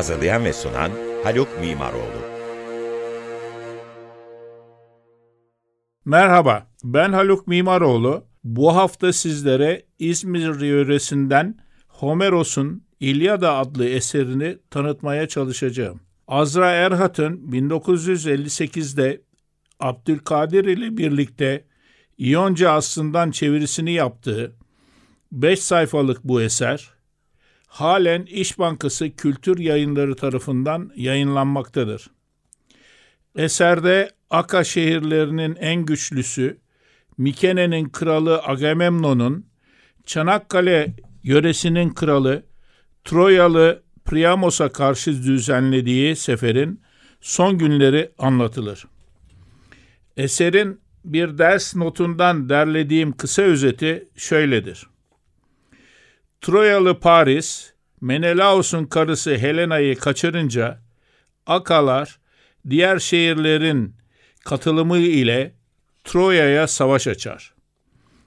Hazırlayan ve sunan Haluk Mimaroğlu. Merhaba, ben Haluk Mimaroğlu. Bu hafta sizlere İzmir yöresinden Homeros'un İlyada adlı eserini tanıtmaya çalışacağım. Azra Erhat'ın 1958'de Abdülkadir ile birlikte İyonca aslından çevirisini yaptığı 5 sayfalık bu eser, halen İş Bankası Kültür Yayınları tarafından yayınlanmaktadır. Eserde Aka şehirlerinin en güçlüsü, Mikene'nin kralı Agamemnon'un, Çanakkale yöresinin kralı Troyalı Priamos'a karşı düzenlediği seferin son günleri anlatılır. Eserin bir ders notundan derlediğim kısa özeti şöyledir. Troyalı Paris, Menelaos'un karısı Helena'yı kaçırınca Akalar diğer şehirlerin katılımı ile Troya'ya savaş açar.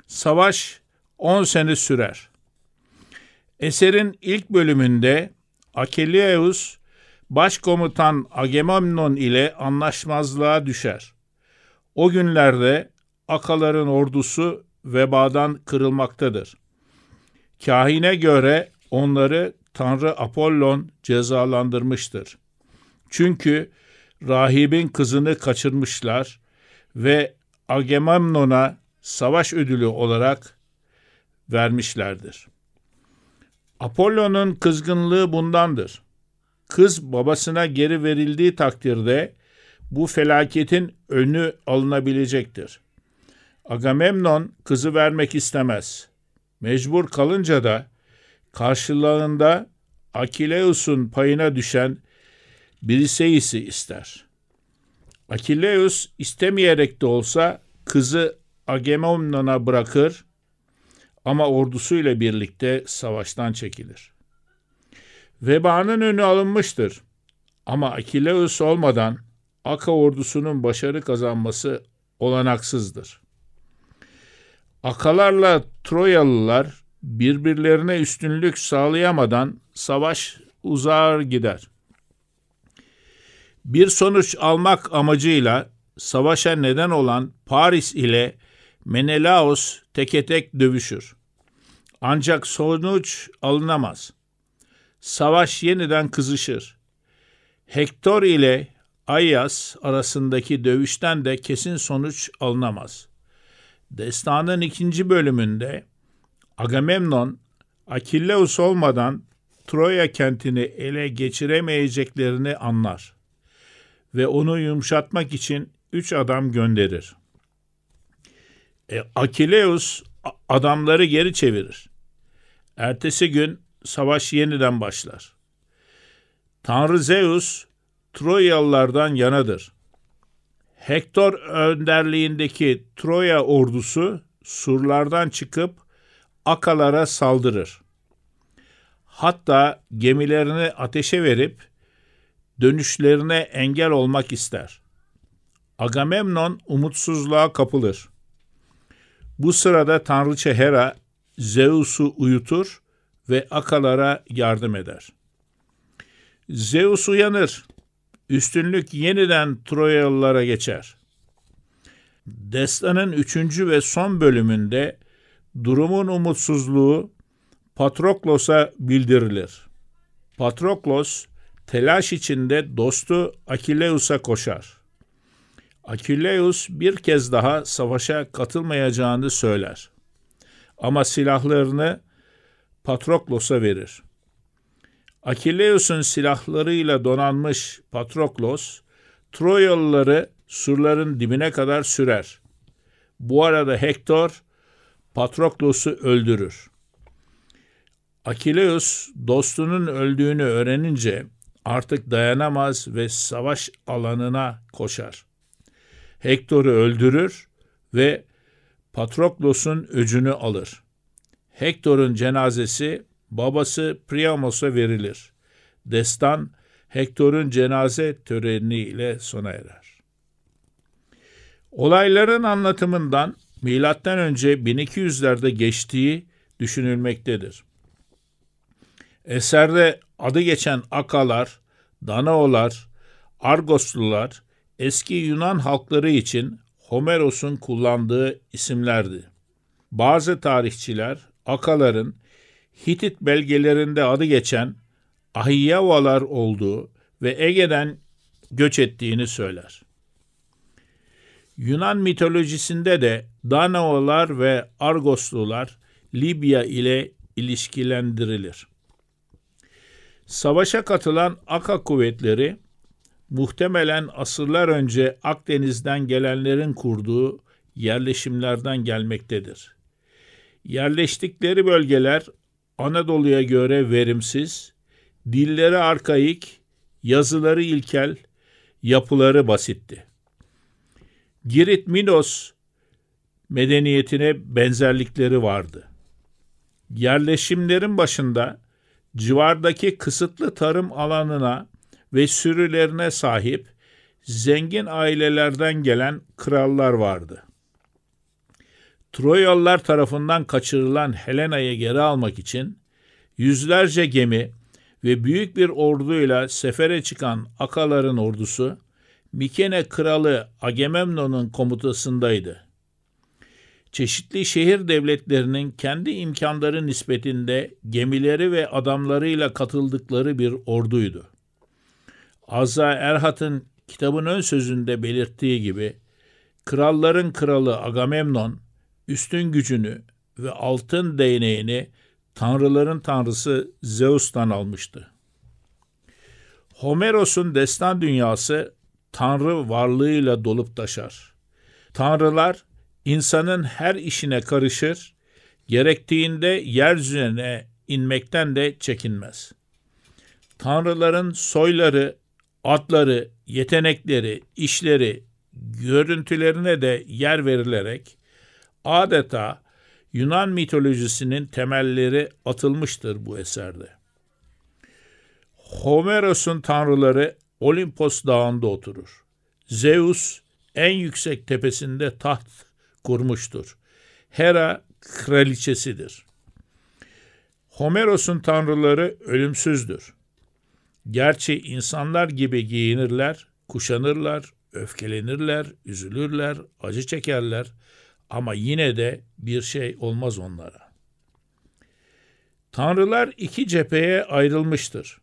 Savaş 10 sene sürer. Eserin ilk bölümünde Achilleus başkomutan Agamemnon ile anlaşmazlığa düşer. O günlerde Akaların ordusu vebadan kırılmaktadır. Kahine göre onları Tanrı Apollon cezalandırmıştır. Çünkü rahibin kızını kaçırmışlar ve Agamemnon'a savaş ödülü olarak vermişlerdir. Apollon'un kızgınlığı bundandır. Kız babasına geri verildiği takdirde bu felaketin önü alınabilecektir. Agamemnon kızı vermek istemez. Mecbur kalınca da karşılığında Akileus'un payına düşen Briseis'i ister. Akileus istemeyerek de olsa kızı Agamemnon'a bırakır ama ordusuyla birlikte savaştan çekilir. Vebanın önü alınmıştır ama Akileus olmadan Aka ordusunun başarı kazanması olanaksızdır. Akalarla Troyalılar birbirlerine üstünlük sağlayamadan savaş uzar gider. Bir sonuç almak amacıyla savaşa neden olan Paris ile Menelaos teke tek dövüşür. Ancak sonuç alınamaz. Savaş yeniden kızışır. Hektor ile Ayas arasındaki dövüşten de kesin sonuç alınamaz. Destanın ikinci bölümünde Agamemnon, Akilleus olmadan Troya kentini ele geçiremeyeceklerini anlar ve onu yumuşatmak için üç adam gönderir. E, Akileus adamları geri çevirir. Ertesi gün savaş yeniden başlar. Tanrı Zeus Troyalılardan yanadır. Hektor önderliğindeki Troya ordusu surlardan çıkıp Akalara saldırır. Hatta gemilerini ateşe verip dönüşlerine engel olmak ister. Agamemnon umutsuzluğa kapılır. Bu sırada tanrıça Hera Zeus'u uyutur ve Akalara yardım eder. Zeus uyanır. Üstünlük yeniden Troyalılara geçer. Destanın üçüncü ve son bölümünde durumun umutsuzluğu Patroklos'a bildirilir. Patroklos telaş içinde dostu Akileus'a koşar. Akileus bir kez daha savaşa katılmayacağını söyler. Ama silahlarını Patroklos'a verir. Akileus'un silahlarıyla donanmış Patroklos, Troyalıları surların dibine kadar sürer. Bu arada Hektor Patroklos'u öldürür. Akileus dostunun öldüğünü öğrenince artık dayanamaz ve savaş alanına koşar. Hektor'u öldürür ve Patroklos'un öcünü alır. Hektor'un cenazesi babası Priamos'a verilir. Destan Hektor'un cenaze töreniyle sona erer. Olayların anlatımından milattan önce 1200'lerde geçtiği düşünülmektedir. Eserde adı geçen Akalar, Danaolar, Argoslular eski Yunan halkları için Homeros'un kullandığı isimlerdi. Bazı tarihçiler Akaların Hitit belgelerinde adı geçen Ahiyyavalar olduğu ve Ege'den göç ettiğini söyler. Yunan mitolojisinde de Danaolar ve Argoslular Libya ile ilişkilendirilir. Savaşa katılan Aka kuvvetleri muhtemelen asırlar önce Akdeniz'den gelenlerin kurduğu yerleşimlerden gelmektedir. Yerleştikleri bölgeler Anadolu'ya göre verimsiz, dilleri arkaik, yazıları ilkel, yapıları basitti. Girit Minos medeniyetine benzerlikleri vardı. Yerleşimlerin başında civardaki kısıtlı tarım alanına ve sürülerine sahip zengin ailelerden gelen krallar vardı. Troyalılar tarafından kaçırılan Helena'yı geri almak için yüzlerce gemi ve büyük bir orduyla sefere çıkan Akaların ordusu Mikene kralı Agamemnon'un komutasındaydı. Çeşitli şehir devletlerinin kendi imkanları nispetinde gemileri ve adamlarıyla katıldıkları bir orduydu. Azza Erhat'ın kitabın ön sözünde belirttiği gibi kralların kralı Agamemnon üstün gücünü ve altın değneğini tanrıların tanrısı Zeus'tan almıştı. Homeros'un destan dünyası tanrı varlığıyla dolup taşar. Tanrılar insanın her işine karışır, gerektiğinde yeryüzüne inmekten de çekinmez. Tanrıların soyları, adları, yetenekleri, işleri, görüntülerine de yer verilerek adeta Yunan mitolojisinin temelleri atılmıştır bu eserde. Homeros'un tanrıları Olimpos dağında oturur. Zeus en yüksek tepesinde taht kurmuştur. Hera kraliçesidir. Homeros'un tanrıları ölümsüzdür. Gerçi insanlar gibi giyinirler, kuşanırlar, öfkelenirler, üzülürler, acı çekerler ama yine de bir şey olmaz onlara. Tanrılar iki cepheye ayrılmıştır.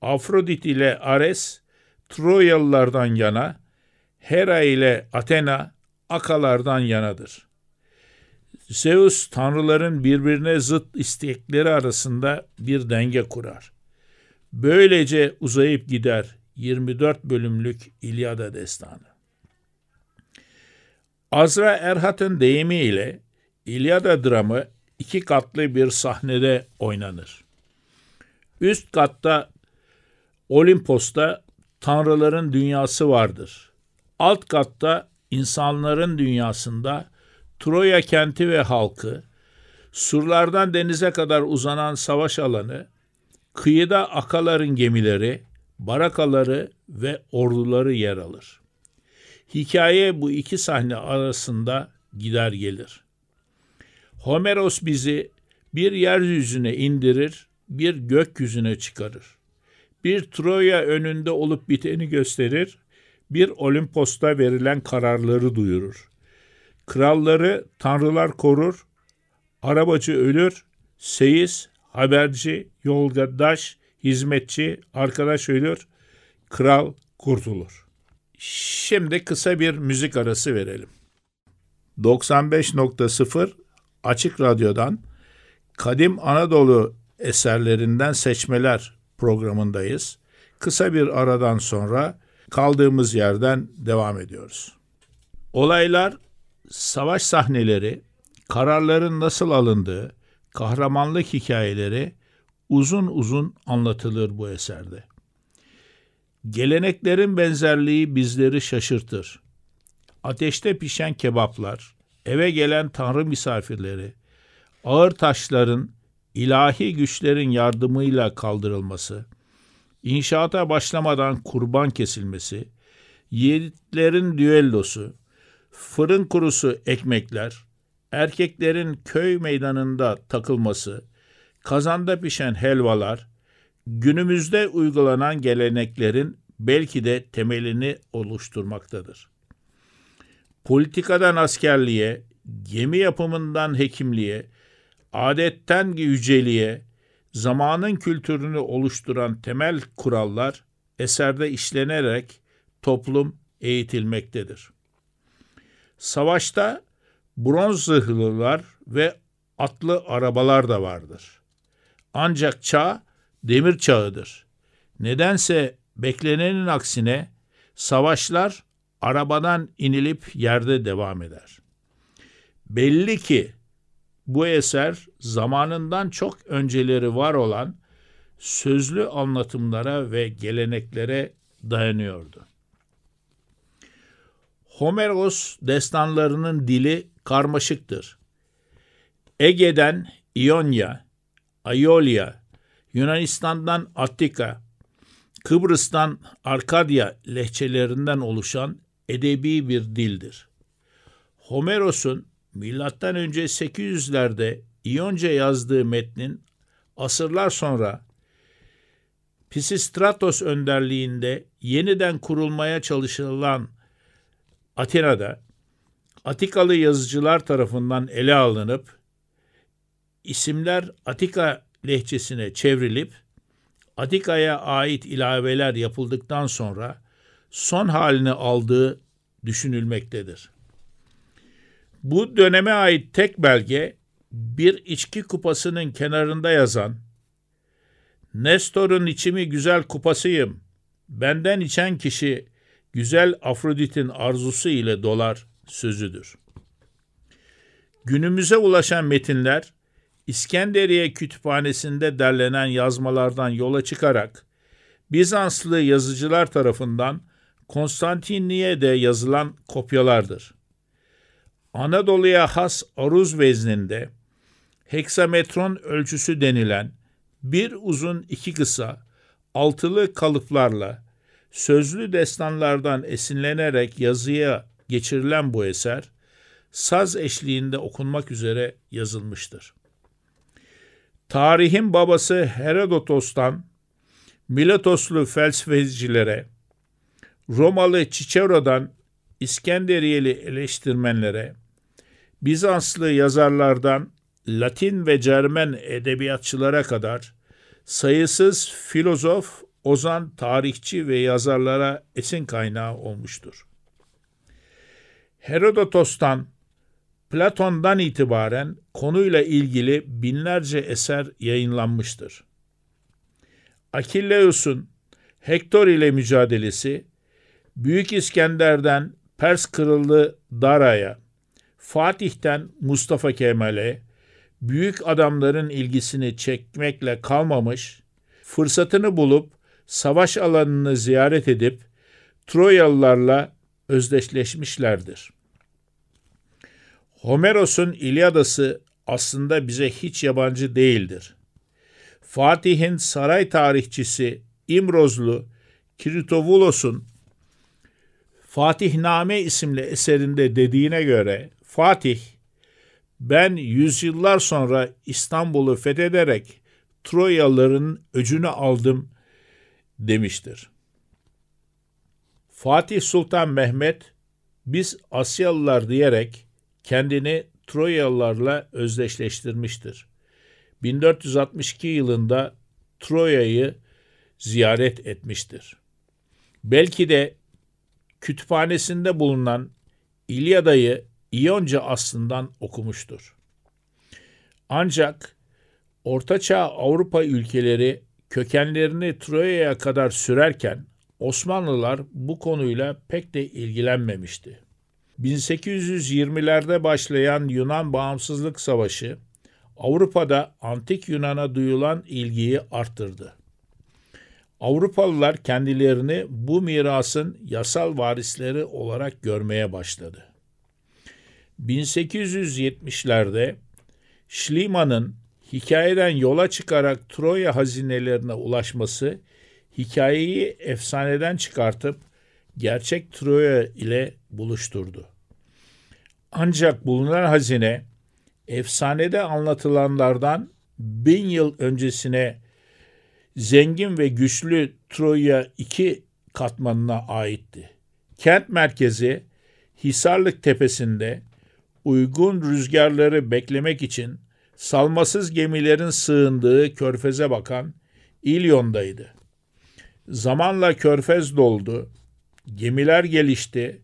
Afrodit ile Ares Troyalılardan yana, Hera ile Athena Akalardan yanadır. Zeus tanrıların birbirine zıt istekleri arasında bir denge kurar. Böylece uzayıp gider 24 bölümlük İlyada destanı. Azra Erhat'ın deyimiyle İlyada dramı iki katlı bir sahnede oynanır. Üst katta Olimpos'ta tanrıların dünyası vardır. Alt katta insanların dünyasında Troya kenti ve halkı, surlardan denize kadar uzanan savaş alanı, kıyıda akaların gemileri, barakaları ve orduları yer alır. Hikaye bu iki sahne arasında gider gelir. Homeros bizi bir yeryüzüne indirir, bir gökyüzüne çıkarır. Bir Troya önünde olup biteni gösterir, bir Olimpos'ta verilen kararları duyurur. Kralları tanrılar korur, arabacı ölür, seyis, haberci, yoldaş, hizmetçi, arkadaş ölür, kral kurtulur. Şimdi kısa bir müzik arası verelim. 95.0 Açık Radyo'dan Kadim Anadolu eserlerinden seçmeler programındayız. Kısa bir aradan sonra kaldığımız yerden devam ediyoruz. Olaylar, savaş sahneleri, kararların nasıl alındığı, kahramanlık hikayeleri uzun uzun anlatılır bu eserde. Geleneklerin benzerliği bizleri şaşırtır. Ateşte pişen kebaplar, eve gelen tanrı misafirleri, ağır taşların ilahi güçlerin yardımıyla kaldırılması, inşaata başlamadan kurban kesilmesi, yiğitlerin düellosu, fırın kurusu ekmekler, erkeklerin köy meydanında takılması, kazanda pişen helvalar, günümüzde uygulanan geleneklerin belki de temelini oluşturmaktadır. Politikadan askerliğe, gemi yapımından hekimliğe, adetten yüceliğe, zamanın kültürünü oluşturan temel kurallar eserde işlenerek toplum eğitilmektedir. Savaşta bronz zırhlılar ve atlı arabalar da vardır. Ancak çağ demir çağıdır. Nedense beklenenin aksine savaşlar arabadan inilip yerde devam eder. Belli ki bu eser zamanından çok önceleri var olan sözlü anlatımlara ve geleneklere dayanıyordu. Homeros destanlarının dili karmaşıktır. Ege'den İonya, Aiolia, Yunanistan'dan Attika, Kıbrıs'tan Arkadya lehçelerinden oluşan edebi bir dildir. Homeros'un milattan önce 800'lerde İyonca yazdığı metnin asırlar sonra Pisistratos önderliğinde yeniden kurulmaya çalışılan Atina'da Atikalı yazıcılar tarafından ele alınıp isimler Atika lehçesine çevrilip Atika'ya ait ilaveler yapıldıktan sonra son halini aldığı düşünülmektedir. Bu döneme ait tek belge bir içki kupasının kenarında yazan Nestor'un içimi güzel kupasıyım. Benden içen kişi güzel Afrodit'in arzusu ile dolar sözüdür. Günümüze ulaşan metinler İskenderiye Kütüphanesi'nde derlenen yazmalardan yola çıkarak Bizanslı yazıcılar tarafından Konstantinliye'de yazılan kopyalardır. Anadolu'ya has aruz vezninde heksametron ölçüsü denilen bir uzun iki kısa altılı kalıplarla sözlü destanlardan esinlenerek yazıya geçirilen bu eser saz eşliğinde okunmak üzere yazılmıştır. Tarihin babası Herodotos'tan Miletoslu felsefecilere, Romalı Cicero'dan İskenderiyeli eleştirmenlere, Bizanslı yazarlardan Latin ve Cermen edebiyatçılara kadar sayısız filozof, ozan, tarihçi ve yazarlara esin kaynağı olmuştur. Herodotos'tan, Platon'dan itibaren konuyla ilgili binlerce eser yayınlanmıştır. Akilleus'un Hektor ile mücadelesi, Büyük İskender'den Pers Kırıldı Dara'ya, Fatih'ten Mustafa Kemal'e, büyük adamların ilgisini çekmekle kalmamış, fırsatını bulup savaş alanını ziyaret edip Troyalılarla özdeşleşmişlerdir. Homeros'un İlyadası aslında bize hiç yabancı değildir. Fatih'in saray tarihçisi İmrozlu Kritovulos'un Fatihname isimli eserinde dediğine göre Fatih ben yüzyıllar sonra İstanbul'u fethederek Troyalıların öcünü aldım demiştir. Fatih Sultan Mehmet biz Asyalılar diyerek kendini Troyalılarla özdeşleştirmiştir. 1462 yılında Troya'yı ziyaret etmiştir. Belki de kütüphanesinde bulunan İlyada'yı İyonca aslından okumuştur. Ancak Ortaçağ Avrupa ülkeleri kökenlerini Troya'ya kadar sürerken Osmanlılar bu konuyla pek de ilgilenmemişti. 1820'lerde başlayan Yunan Bağımsızlık Savaşı Avrupa'da antik Yunan'a duyulan ilgiyi arttırdı. Avrupalılar kendilerini bu mirasın yasal varisleri olarak görmeye başladı. 1870'lerde Schliemann'ın hikayeden yola çıkarak Troya hazinelerine ulaşması hikayeyi efsaneden çıkartıp gerçek Troya ile buluşturdu. Ancak bulunan hazine efsanede anlatılanlardan bin yıl öncesine zengin ve güçlü Troya iki katmanına aitti. Kent merkezi Hisarlık tepesinde uygun rüzgarları beklemek için salmasız gemilerin sığındığı körfeze bakan İlyon'daydı. Zamanla körfez doldu, gemiler gelişti,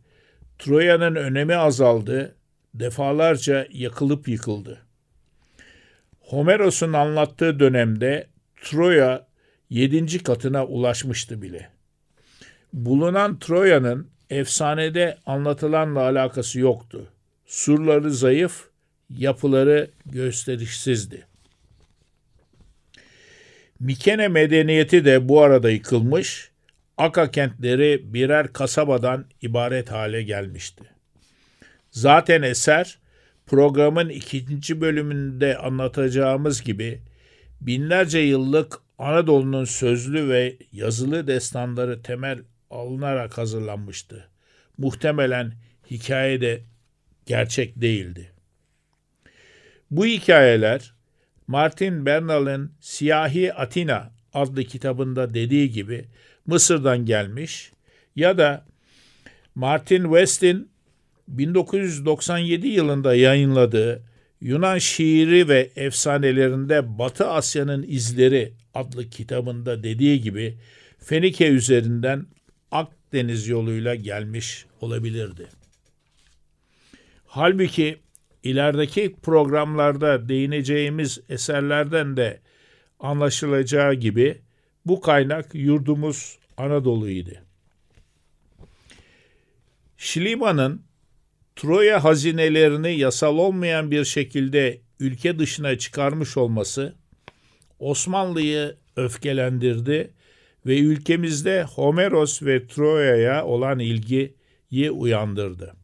Troya'nın önemi azaldı, defalarca yakılıp yıkıldı. Homeros'un anlattığı dönemde Troya yedinci katına ulaşmıştı bile. Bulunan Troya'nın efsanede anlatılanla alakası yoktu. Surları zayıf, yapıları gösterişsizdi. Mikene medeniyeti de bu arada yıkılmış, Aka kentleri birer kasabadan ibaret hale gelmişti. Zaten eser programın ikinci bölümünde anlatacağımız gibi binlerce yıllık Anadolu'nun sözlü ve yazılı destanları temel alınarak hazırlanmıştı. Muhtemelen hikaye de gerçek değildi. Bu hikayeler Martin Bernal'ın Siyahi Atina adlı kitabında dediği gibi Mısır'dan gelmiş ya da Martin West'in 1997 yılında yayınladığı Yunan şiiri ve efsanelerinde Batı Asya'nın izleri adlı kitabında dediği gibi Fenike üzerinden Akdeniz yoluyla gelmiş olabilirdi. Halbuki ilerideki programlarda değineceğimiz eserlerden de anlaşılacağı gibi bu kaynak yurdumuz Anadolu'ydu. Şiliman'ın Troya hazinelerini yasal olmayan bir şekilde ülke dışına çıkarmış olması Osmanlı'yı öfkelendirdi ve ülkemizde Homeros ve Troya'ya olan ilgiyi uyandırdı.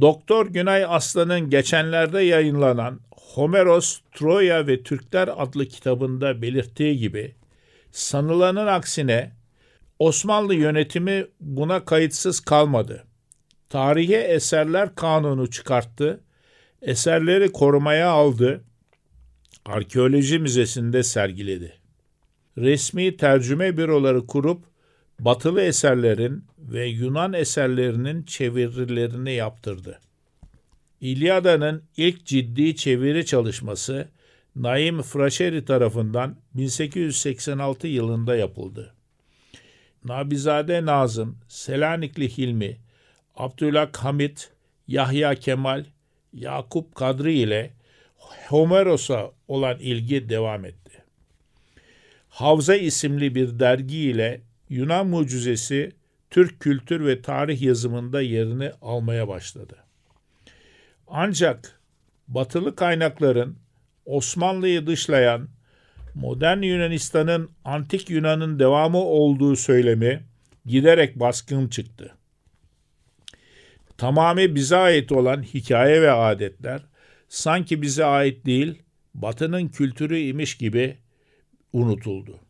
Doktor Günay Aslan'ın geçenlerde yayınlanan Homeros, Troya ve Türkler adlı kitabında belirttiği gibi sanılanın aksine Osmanlı yönetimi buna kayıtsız kalmadı. Tarihi eserler kanunu çıkarttı, eserleri korumaya aldı, arkeoloji müzesinde sergiledi. Resmi tercüme büroları kurup batılı eserlerin ve Yunan eserlerinin çevirilerini yaptırdı. İlyada'nın ilk ciddi çeviri çalışması Naim Fraşeri tarafından 1886 yılında yapıldı. Nabizade Nazım, Selanikli Hilmi, Abdülhak Hamit, Yahya Kemal, Yakup Kadri ile Homeros'a olan ilgi devam etti. Havza isimli bir dergi ile Yunan mucizesi Türk kültür ve tarih yazımında yerini almaya başladı. Ancak batılı kaynakların Osmanlı'yı dışlayan modern Yunanistan'ın antik Yunan'ın devamı olduğu söylemi giderek baskın çıktı. Tamamı bize ait olan hikaye ve adetler sanki bize ait değil, Batı'nın kültürü imiş gibi unutuldu.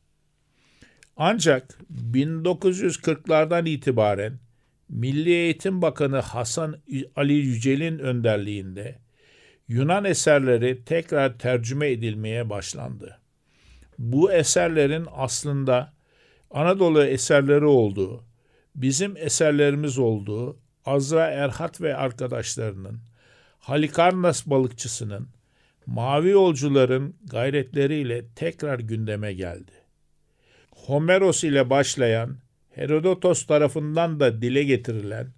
Ancak 1940'lardan itibaren Milli Eğitim Bakanı Hasan Ali Yücel'in önderliğinde Yunan eserleri tekrar tercüme edilmeye başlandı. Bu eserlerin aslında Anadolu eserleri olduğu, bizim eserlerimiz olduğu, Azra Erhat ve arkadaşlarının, Halikarnas balıkçısının, mavi yolcuların gayretleriyle tekrar gündeme geldi. Homeros ile başlayan, Herodotos tarafından da dile getirilen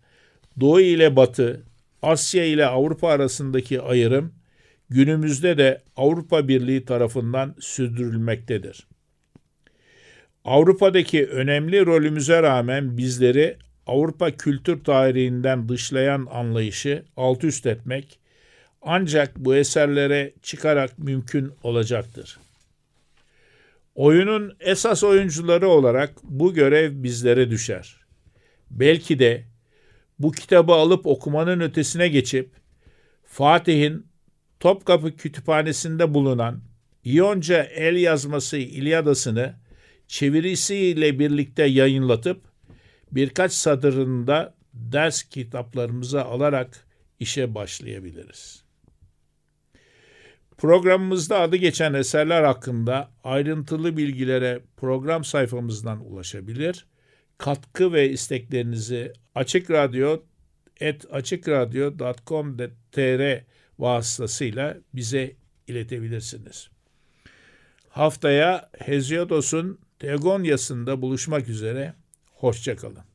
Doğu ile Batı, Asya ile Avrupa arasındaki ayrım günümüzde de Avrupa Birliği tarafından sürdürülmektedir. Avrupa'daki önemli rolümüze rağmen bizleri Avrupa kültür tarihinden dışlayan anlayışı alt üst etmek ancak bu eserlere çıkarak mümkün olacaktır. Oyunun esas oyuncuları olarak bu görev bizlere düşer. Belki de bu kitabı alıp okumanın ötesine geçip Fatih'in Topkapı Kütüphanesi'nde bulunan İyonca el yazması İlyadası'nı çevirisiyle birlikte yayınlatıp birkaç satırında ders kitaplarımıza alarak işe başlayabiliriz. Programımızda adı geçen eserler hakkında ayrıntılı bilgilere program sayfamızdan ulaşabilir. Katkı ve isteklerinizi Açık Radyo vasıtasıyla bize iletebilirsiniz. Haftaya Heziodos'un Tegonyası'nda buluşmak üzere. Hoşçakalın.